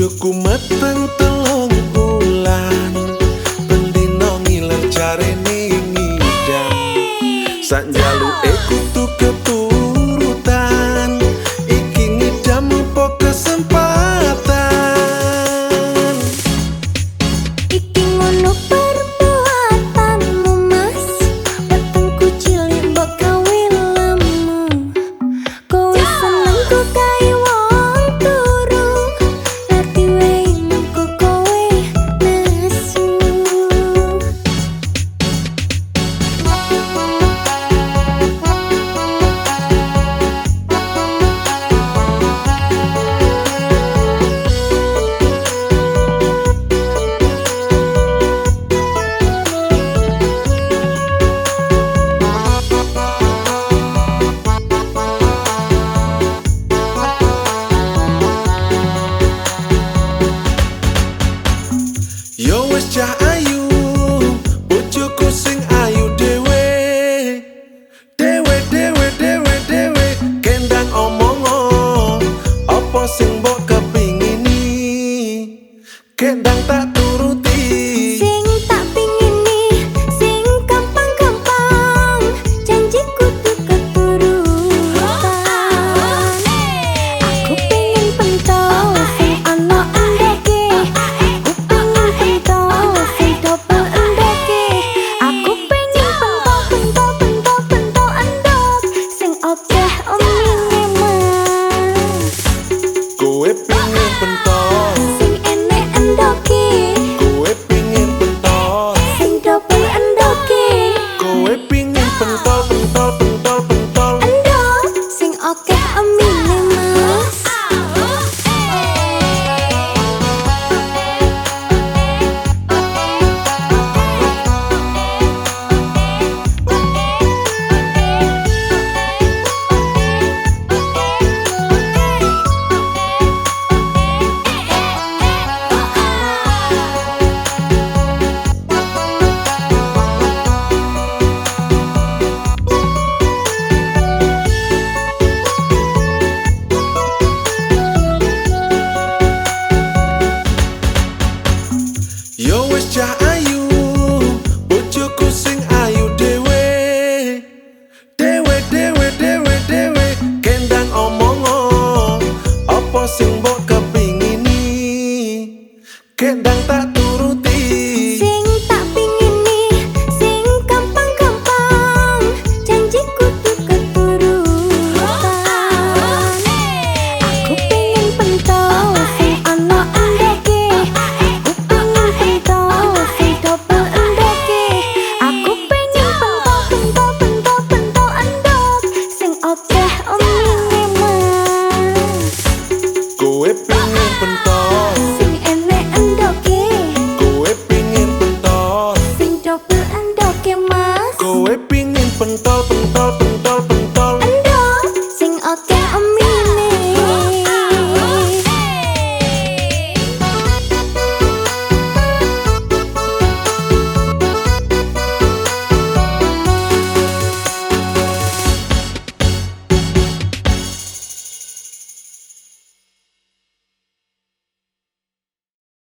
bojoku meteng telung bulan bendino ngiler jare ning ngidam sak jalu ekutu was trying you boat. was your បន្ទោ